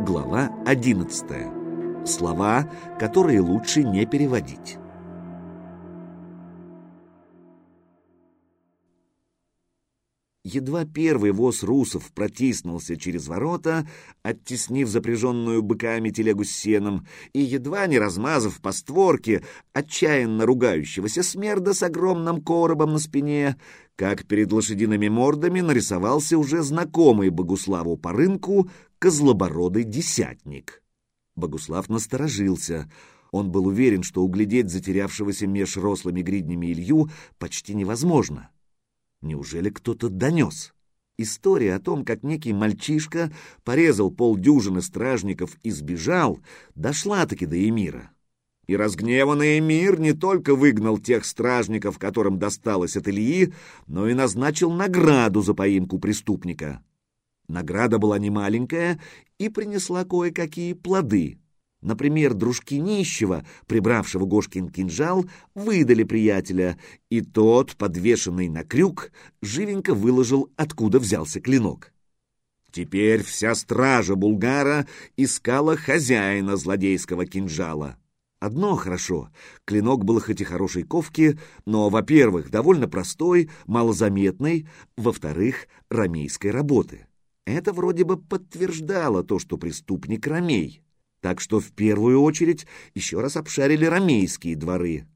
Глава 11. Слова, которые лучше не переводить. Едва первый воз русов протиснулся через ворота, оттеснив запряженную быками телегу с сеном, и едва не размазав по створке отчаянно ругающегося смерда с огромным коробом на спине, как перед лошадиными мордами нарисовался уже знакомый Богуславу по рынку козлобородый десятник. Богуслав насторожился. Он был уверен, что углядеть затерявшегося меж рослыми гриднями Илью почти невозможно. Неужели кто-то донес? История о том, как некий мальчишка порезал полдюжины стражников и сбежал, дошла-таки до Эмира. И разгневанный Эмир не только выгнал тех стражников, которым досталось от Ильи, но и назначил награду за поимку преступника. Награда была немаленькая и принесла кое-какие плоды. Например, дружки нищего, прибравшего Гошкин кинжал, выдали приятеля, и тот, подвешенный на крюк, живенько выложил, откуда взялся клинок. Теперь вся стража Булгара искала хозяина злодейского кинжала. Одно хорошо, клинок был хоть и хорошей ковки, но, во-первых, довольно простой, малозаметный, во-вторых, рамейской работы. Это вроде бы подтверждало то, что преступник рамей. Так что в первую очередь еще раз обшарили рамейские дворы.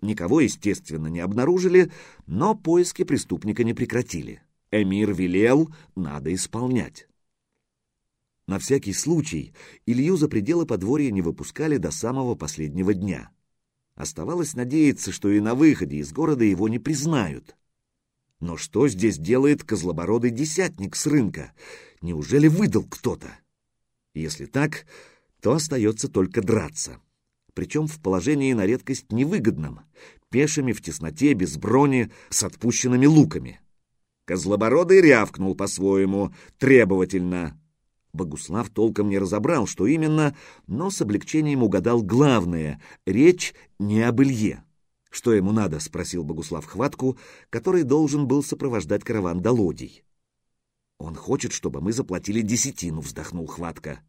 Никого, естественно, не обнаружили, но поиски преступника не прекратили. Эмир велел, надо исполнять. На всякий случай Илью за пределы подворья не выпускали до самого последнего дня. Оставалось надеяться, что и на выходе из города его не признают. Но что здесь делает козлобородый десятник с рынка? Неужели выдал кто-то? Если так, то остается только драться. Причем в положении на редкость невыгодном, пешими в тесноте, без брони, с отпущенными луками. Козлобородый рявкнул по-своему, требовательно. Богуслав толком не разобрал, что именно, но с облегчением угадал главное — речь не об Илье. «Что ему надо?» — спросил Богуслав Хватку, который должен был сопровождать караван до лодий. «Он хочет, чтобы мы заплатили десятину», — вздохнул Хватка.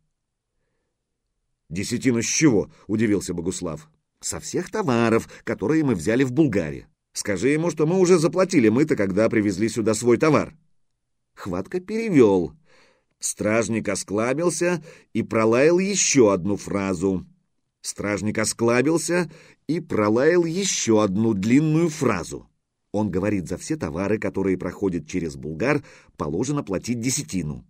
«Десятину с чего?» — удивился Богуслав. «Со всех товаров, которые мы взяли в Булгаре. Скажи ему, что мы уже заплатили мы-то, когда привезли сюда свой товар». Хватка перевел. Стражник осклабился и пролаял еще одну фразу. Стражник осклабился и пролаял еще одну длинную фразу. Он говорит, за все товары, которые проходят через Булгар, положено платить десятину.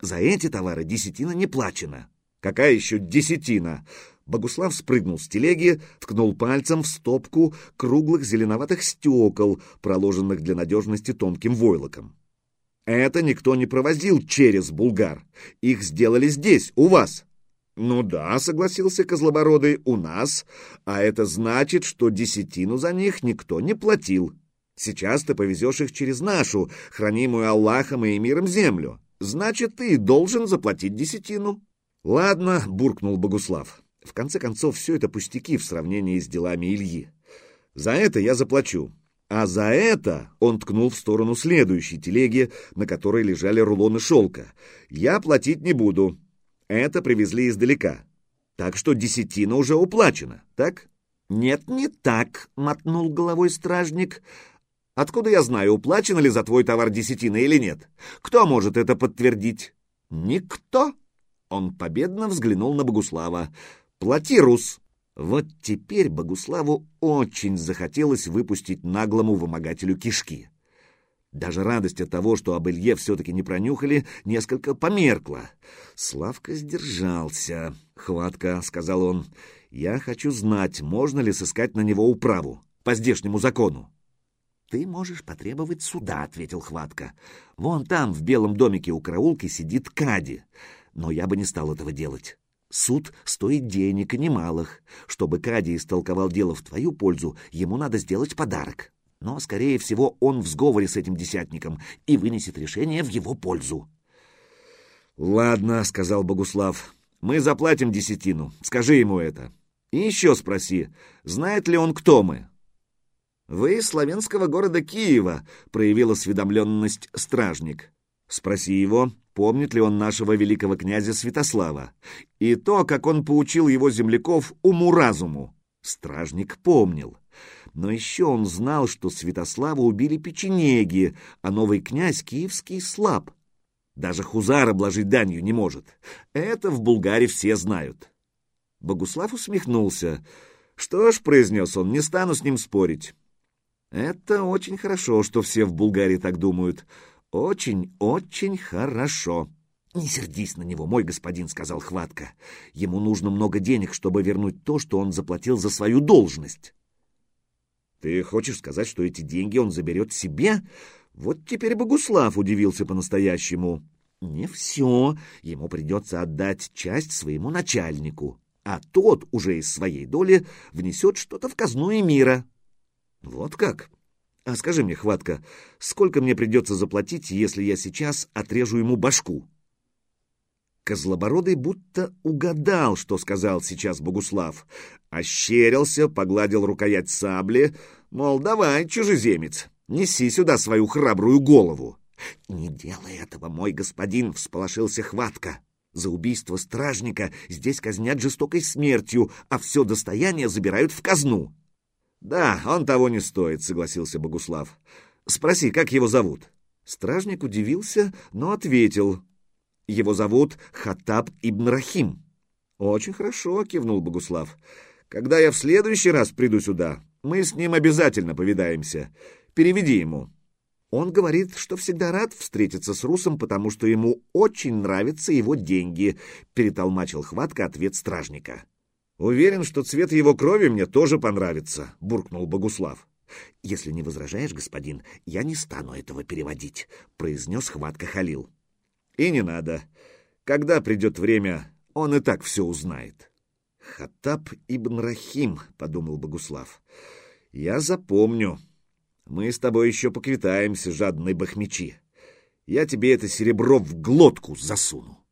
За эти товары десятина не плачена. Какая еще десятина? Богуслав спрыгнул с телеги, ткнул пальцем в стопку круглых зеленоватых стекол, проложенных для надежности тонким войлоком. Это никто не провозил через Булгар. Их сделали здесь, у вас. Ну да, согласился Козлобородый, у нас. А это значит, что десятину за них никто не платил. Сейчас ты повезешь их через нашу, хранимую Аллахом и миром землю. Значит, ты должен заплатить десятину. Ладно, буркнул Богуслав. В конце концов, все это пустяки в сравнении с делами Ильи. За это я заплачу. А за это он ткнул в сторону следующей телеги, на которой лежали рулоны шелка. Я платить не буду. Это привезли издалека. Так что десятина уже уплачена, так? Нет, не так, мотнул головой стражник. Откуда я знаю, уплачено ли за твой товар десятина или нет? Кто может это подтвердить? Никто. Он победно взглянул на Богуслава. Плати, Рус. Вот теперь Богуславу очень захотелось выпустить наглому вымогателю кишки. Даже радость от того, что об Илье все-таки не пронюхали, несколько померкла. Славка сдержался. «Хватка», — сказал он, — «я хочу знать, можно ли сыскать на него управу по здешнему закону». «Ты можешь потребовать суда», — ответил Хватка. «Вон там, в белом домике у караулки, сидит Кади. Но я бы не стал этого делать. Суд стоит денег и немалых. Чтобы Кади истолковал дело в твою пользу, ему надо сделать подарок. Но, скорее всего, он в сговоре с этим десятником и вынесет решение в его пользу. «Ладно», — сказал Богуслав, — «мы заплатим десятину. Скажи ему это. И еще спроси, знает ли он, кто мы?» «Вы из славянского города Киева», — проявил осведомленность стражник. Спроси его, помнит ли он нашего великого князя Святослава, и то, как он поучил его земляков уму-разуму. Стражник помнил. Но еще он знал, что Святослава убили печенеги, а новый князь киевский слаб. Даже хузар обложить данью не может. Это в Булгарии все знают. Богуслав усмехнулся. «Что ж», — произнес он, — «не стану с ним спорить». «Это очень хорошо, что все в Булгарии так думают. Очень-очень хорошо». «Не сердись на него, мой господин», — сказал Хватка. «Ему нужно много денег, чтобы вернуть то, что он заплатил за свою должность». «Ты хочешь сказать, что эти деньги он заберет себе?» Вот теперь Богуслав удивился по-настоящему. «Не все. Ему придется отдать часть своему начальнику, а тот уже из своей доли внесет что-то в казну и мира». «Вот как?» А скажи мне, Хватка, сколько мне придется заплатить, если я сейчас отрежу ему башку? Козлобородый будто угадал, что сказал сейчас Богуслав. Ощерился, погладил рукоять сабли, мол, давай, чужеземец, неси сюда свою храбрую голову. «Не делай этого, мой господин!» — всполошился Хватка. «За убийство стражника здесь казнят жестокой смертью, а все достояние забирают в казну. «Да, он того не стоит», — согласился Богуслав. «Спроси, как его зовут?» Стражник удивился, но ответил. «Его зовут Хаттаб ибн Рахим». «Очень хорошо», — кивнул Богуслав. «Когда я в следующий раз приду сюда, мы с ним обязательно повидаемся. Переведи ему». Он говорит, что всегда рад встретиться с Русом, потому что ему очень нравятся его деньги, перетолмачил хватка ответ стражника. «Уверен, что цвет его крови мне тоже понравится», — буркнул Богуслав. «Если не возражаешь, господин, я не стану этого переводить», — произнес хватка Халил. «И не надо. Когда придет время, он и так все узнает». «Хаттаб ибн Рахим», — подумал Богуслав. «Я запомню. Мы с тобой еще поквитаемся, жадные бахмечи. Я тебе это серебро в глотку засуну».